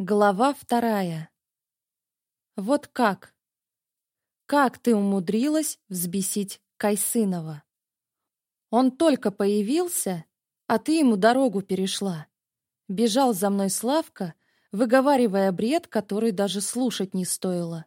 Глава вторая. Вот как? Как ты умудрилась взбесить Кайсынова? Он только появился, а ты ему дорогу перешла. Бежал за мной Славка, выговаривая бред, который даже слушать не стоило.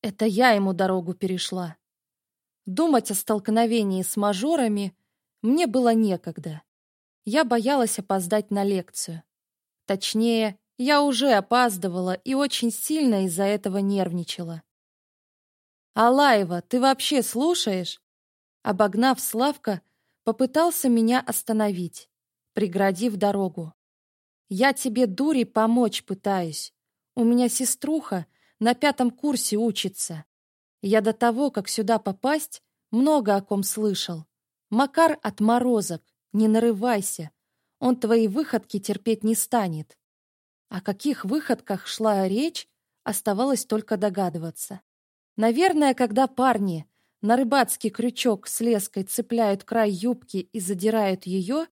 Это я ему дорогу перешла. Думать о столкновении с мажорами мне было некогда. Я боялась опоздать на лекцию. Точнее, я уже опаздывала и очень сильно из-за этого нервничала. «Алаева, ты вообще слушаешь?» Обогнав Славка, попытался меня остановить, преградив дорогу. «Я тебе, дури, помочь пытаюсь. У меня сеструха на пятом курсе учится. Я до того, как сюда попасть, много о ком слышал. Макар отморозок, не нарывайся. Он твои выходки терпеть не станет. О каких выходках шла речь, оставалось только догадываться. Наверное, когда парни на рыбацкий крючок с леской цепляют край юбки и задирают ее,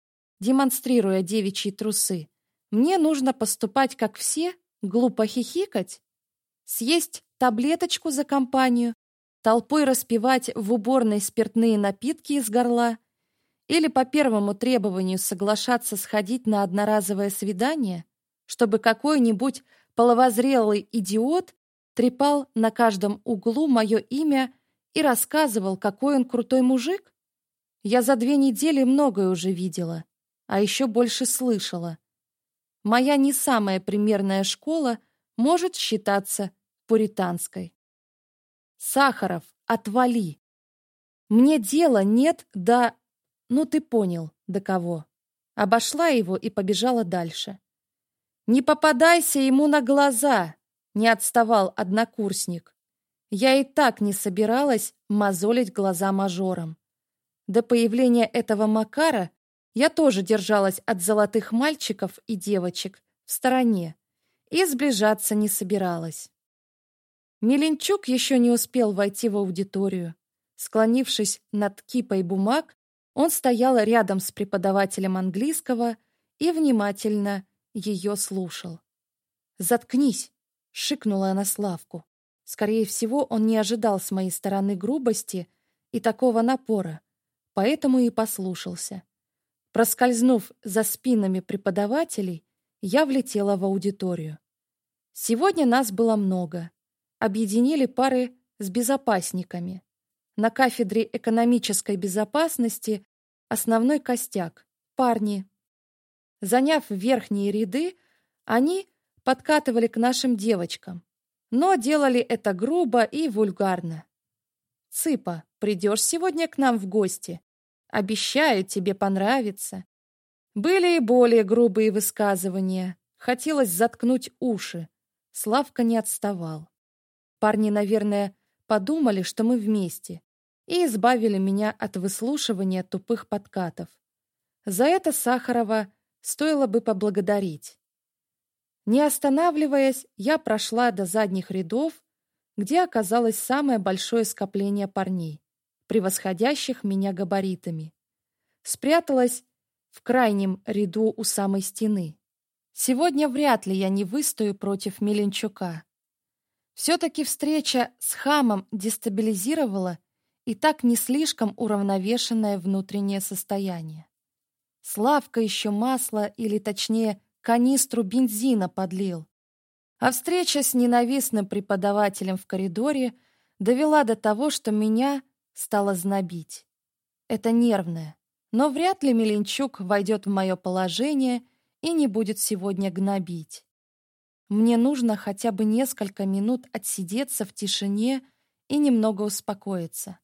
демонстрируя девичьи трусы, мне нужно поступать как все, глупо хихикать, съесть таблеточку за компанию, толпой распивать в уборной спиртные напитки из горла или по первому требованию соглашаться сходить на одноразовое свидание — чтобы какой-нибудь половозрелый идиот трепал на каждом углу мое имя и рассказывал, какой он крутой мужик? Я за две недели многое уже видела, а еще больше слышала. Моя не самая примерная школа может считаться пуританской. Сахаров, отвали! Мне дела нет до... Ну, ты понял, до кого. Обошла его и побежала дальше. «Не попадайся ему на глаза!» — не отставал однокурсник. Я и так не собиралась мозолить глаза мажором. До появления этого Макара я тоже держалась от золотых мальчиков и девочек в стороне и сближаться не собиралась. Меленчук еще не успел войти в аудиторию. Склонившись над кипой бумаг, он стоял рядом с преподавателем английского и внимательно ее слушал. «Заткнись!» — шикнула она Славку. Скорее всего, он не ожидал с моей стороны грубости и такого напора, поэтому и послушался. Проскользнув за спинами преподавателей, я влетела в аудиторию. Сегодня нас было много. Объединили пары с безопасниками. На кафедре экономической безопасности основной костяк — парни, Заняв верхние ряды, они подкатывали к нашим девочкам, но делали это грубо и вульгарно. «Цыпа, придешь сегодня к нам в гости? Обещаю, тебе понравится». Были и более грубые высказывания. Хотелось заткнуть уши. Славка не отставал. Парни, наверное, подумали, что мы вместе, и избавили меня от выслушивания тупых подкатов. За это Сахарова Стоило бы поблагодарить. Не останавливаясь, я прошла до задних рядов, где оказалось самое большое скопление парней, превосходящих меня габаритами. Спряталась в крайнем ряду у самой стены. Сегодня вряд ли я не выстою против Меленчука. Все-таки встреча с хамом дестабилизировала и так не слишком уравновешенное внутреннее состояние. Славка еще масло или, точнее, канистру бензина подлил. А встреча с ненавистным преподавателем в коридоре довела до того, что меня стало знобить. Это нервное. Но вряд ли Меленчук войдет в мое положение и не будет сегодня гнобить. Мне нужно хотя бы несколько минут отсидеться в тишине и немного успокоиться.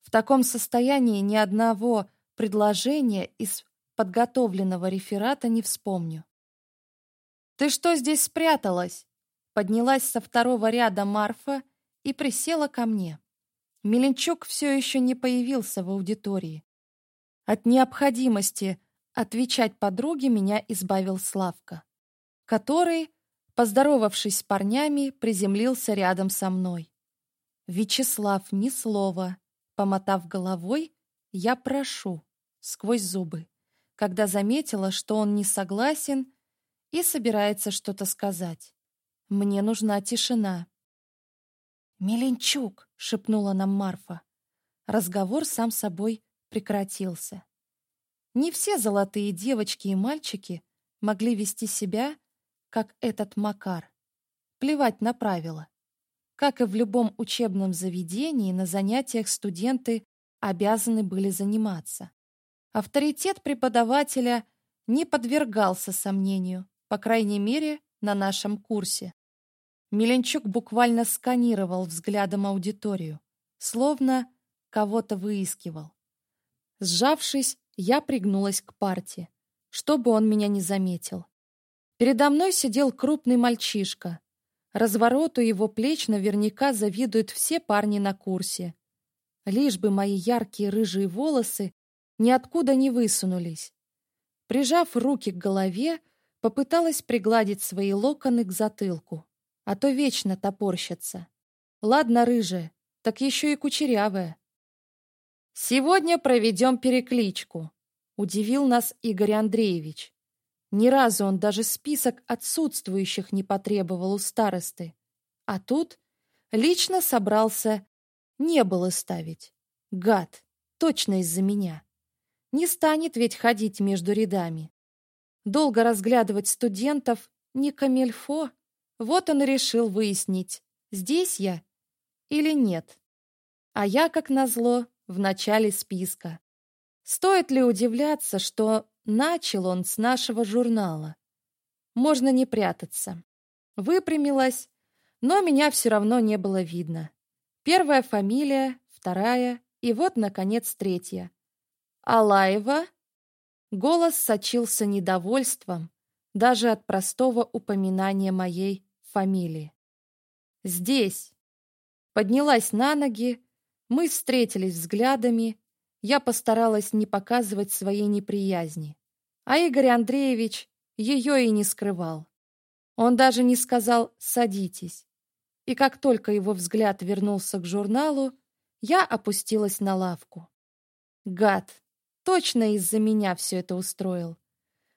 В таком состоянии ни одного предложения из подготовленного реферата не вспомню. «Ты что здесь спряталась?» Поднялась со второго ряда Марфа и присела ко мне. Меленчук все еще не появился в аудитории. От необходимости отвечать подруге меня избавил Славка, который, поздоровавшись с парнями, приземлился рядом со мной. «Вячеслав, ни слова!» Помотав головой, я прошу сквозь зубы когда заметила, что он не согласен и собирается что-то сказать. «Мне нужна тишина». «Меленчук!» — шепнула нам Марфа. Разговор сам собой прекратился. Не все золотые девочки и мальчики могли вести себя, как этот Макар. Плевать на правила. Как и в любом учебном заведении, на занятиях студенты обязаны были заниматься. Авторитет преподавателя не подвергался сомнению, по крайней мере, на нашем курсе. Миленчук буквально сканировал взглядом аудиторию, словно кого-то выискивал. Сжавшись, я пригнулась к парте, чтобы он меня не заметил. Передо мной сидел крупный мальчишка. Развороту его плеч наверняка завидуют все парни на курсе. Лишь бы мои яркие рыжие волосы ниоткуда не высунулись. Прижав руки к голове, попыталась пригладить свои локоны к затылку, а то вечно топорщится. Ладно, рыжая, так еще и кучерявая. «Сегодня проведем перекличку», — удивил нас Игорь Андреевич. Ни разу он даже список отсутствующих не потребовал у старосты. А тут лично собрался, не было ставить. Гад, точно из-за меня. Не станет ведь ходить между рядами. Долго разглядывать студентов не камельфо. Вот он решил выяснить, здесь я или нет. А я, как назло, в начале списка. Стоит ли удивляться, что начал он с нашего журнала? Можно не прятаться. Выпрямилась, но меня все равно не было видно. Первая фамилия, вторая и вот, наконец, третья. Алаева?» Голос сочился недовольством даже от простого упоминания моей фамилии. «Здесь!» Поднялась на ноги, мы встретились взглядами, я постаралась не показывать своей неприязни. А Игорь Андреевич ее и не скрывал. Он даже не сказал «садитесь». И как только его взгляд вернулся к журналу, я опустилась на лавку. Гад! Точно из-за меня все это устроил.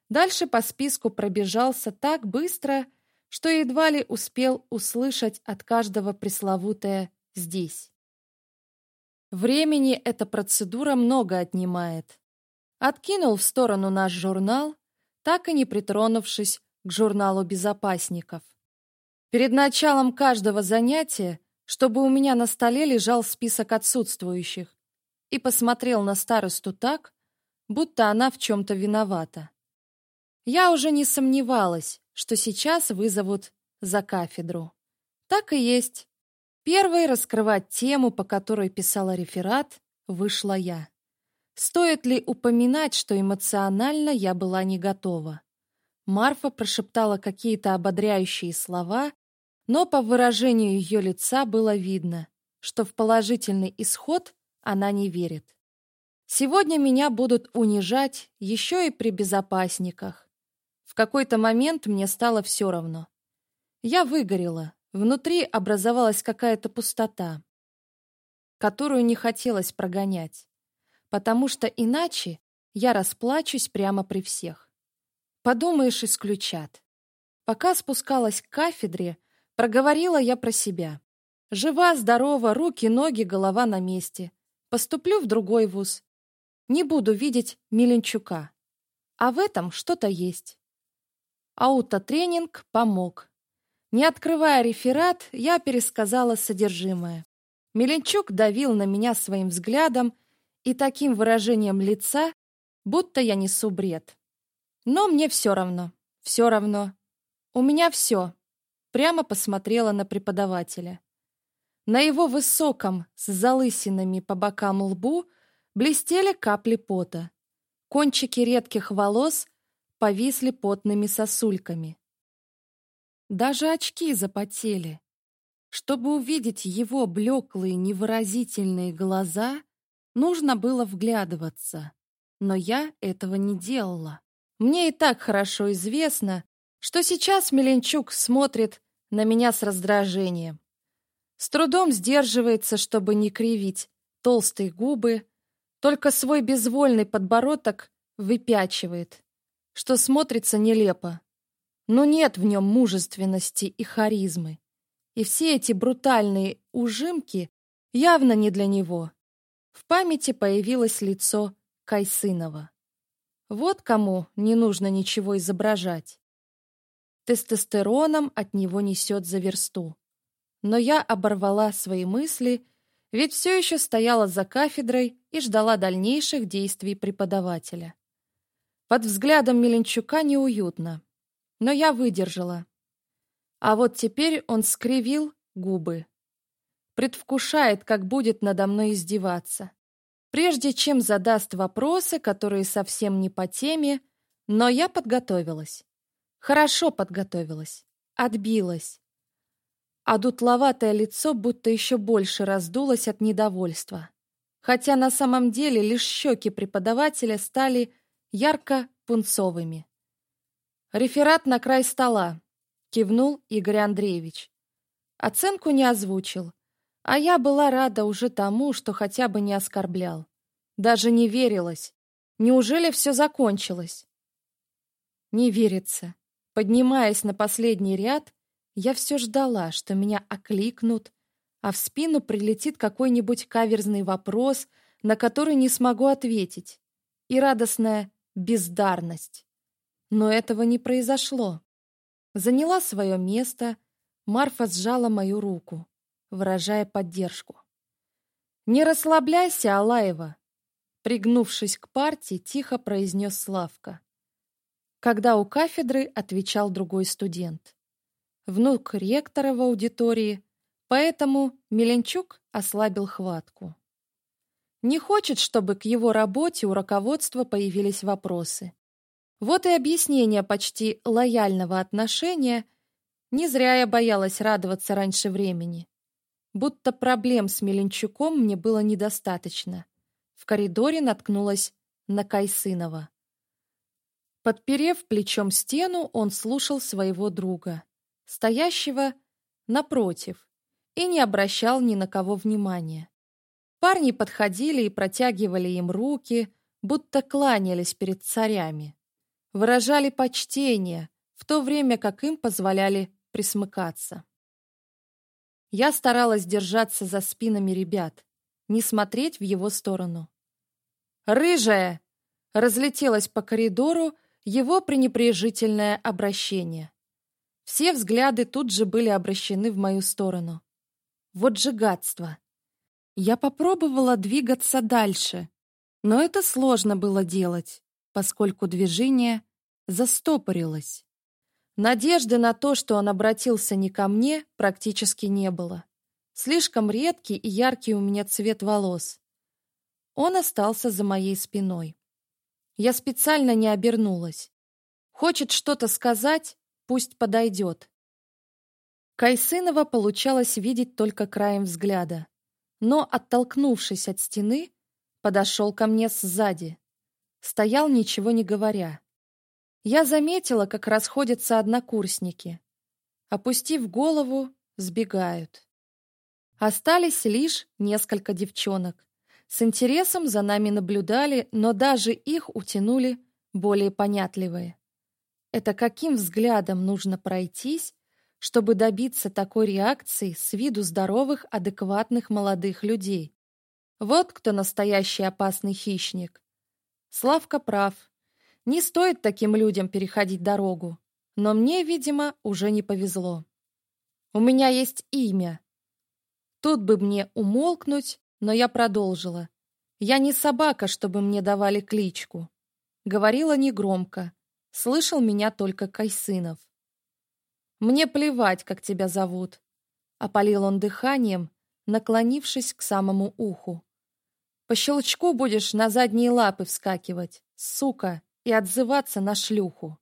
Дальше по списку пробежался так быстро, что едва ли успел услышать от каждого пресловутое «здесь». Времени эта процедура много отнимает. Откинул в сторону наш журнал, так и не притронувшись к журналу безопасников. Перед началом каждого занятия, чтобы у меня на столе лежал список отсутствующих, и посмотрел на старосту так, будто она в чем-то виновата. Я уже не сомневалась, что сейчас вызовут за кафедру. Так и есть. Первой раскрывать тему, по которой писала реферат, вышла я. Стоит ли упоминать, что эмоционально я была не готова? Марфа прошептала какие-то ободряющие слова, но по выражению ее лица было видно, что в положительный исход она не верит. Сегодня меня будут унижать еще и при безопасниках. В какой-то момент мне стало все равно. Я выгорела, внутри образовалась какая-то пустота, которую не хотелось прогонять, потому что иначе я расплачусь прямо при всех. Подумаешь, исключат. Пока спускалась к кафедре, проговорила я про себя. Жива, здорова, руки, ноги, голова на месте. Поступлю в другой вуз, не буду видеть Миленчука. А в этом что-то есть. Аутотренинг помог. Не открывая реферат, я пересказала содержимое. Миленчук давил на меня своим взглядом и таким выражением лица, будто я несу бред. Но мне все равно, все равно. У меня все. Прямо посмотрела на преподавателя. На его высоком, с залысинами по бокам лбу – блестели капли пота. Кончики редких волос повисли потными сосульками. Даже очки запотели. Чтобы увидеть его блеклые невыразительные глаза, нужно было вглядываться. Но я этого не делала. Мне и так хорошо известно, что сейчас Меленчук смотрит на меня с раздражением. С трудом сдерживается, чтобы не кривить толстые губы, только свой безвольный подбородок выпячивает, что смотрится нелепо. Но нет в нем мужественности и харизмы. И все эти брутальные ужимки явно не для него. В памяти появилось лицо Кайсынова. Вот кому не нужно ничего изображать. Тестостероном от него несет за версту. Но я оборвала свои мысли ведь все еще стояла за кафедрой и ждала дальнейших действий преподавателя. Под взглядом Меленчука неуютно, но я выдержала. А вот теперь он скривил губы. Предвкушает, как будет надо мной издеваться. Прежде чем задаст вопросы, которые совсем не по теме, но я подготовилась. Хорошо подготовилась. Отбилась. Одутловатое а лицо будто еще больше раздулось от недовольства. Хотя на самом деле лишь щеки преподавателя стали ярко-пунцовыми. «Реферат на край стола», — кивнул Игорь Андреевич. Оценку не озвучил, а я была рада уже тому, что хотя бы не оскорблял. Даже не верилась. Неужели все закончилось? Не верится. Поднимаясь на последний ряд, я все ждала, что меня окликнут, а в спину прилетит какой-нибудь каверзный вопрос, на который не смогу ответить, и радостная бездарность. Но этого не произошло. Заняла свое место, Марфа сжала мою руку, выражая поддержку. «Не расслабляйся, Алаева!» Пригнувшись к партии, тихо произнес Славка. Когда у кафедры отвечал другой студент внук ректора в аудитории, поэтому Меленчук ослабил хватку. Не хочет, чтобы к его работе у руководства появились вопросы. Вот и объяснение почти лояльного отношения. Не зря я боялась радоваться раньше времени. Будто проблем с Меленчуком мне было недостаточно. В коридоре наткнулась на Кайсынова. Подперев плечом стену, он слушал своего друга стоящего напротив, и не обращал ни на кого внимания. Парни подходили и протягивали им руки, будто кланялись перед царями. Выражали почтение, в то время как им позволяли присмыкаться. Я старалась держаться за спинами ребят, не смотреть в его сторону. «Рыжая!» — разлетелась по коридору его пренепрежительное обращение. Все взгляды тут же были обращены в мою сторону. Вот же гадство. Я попробовала двигаться дальше, но это сложно было делать, поскольку движение застопорилось. Надежды на то, что он обратился не ко мне, практически не было. Слишком редкий и яркий у меня цвет волос. Он остался за моей спиной. Я специально не обернулась. Хочет что-то сказать, Пусть подойдет. Кайсынова получалось видеть только краем взгляда, но, оттолкнувшись от стены, подошел ко мне сзади. Стоял, ничего не говоря. Я заметила, как расходятся однокурсники. Опустив голову, сбегают. Остались лишь несколько девчонок. С интересом за нами наблюдали, но даже их утянули более понятливые. Это каким взглядом нужно пройтись, чтобы добиться такой реакции с виду здоровых, адекватных молодых людей? Вот кто настоящий опасный хищник. Славка прав. Не стоит таким людям переходить дорогу. Но мне, видимо, уже не повезло. У меня есть имя. Тут бы мне умолкнуть, но я продолжила. Я не собака, чтобы мне давали кличку. Говорила негромко Слышал меня только Кайсынов. «Мне плевать, как тебя зовут», — опалил он дыханием, наклонившись к самому уху. «По щелчку будешь на задние лапы вскакивать, сука, и отзываться на шлюху».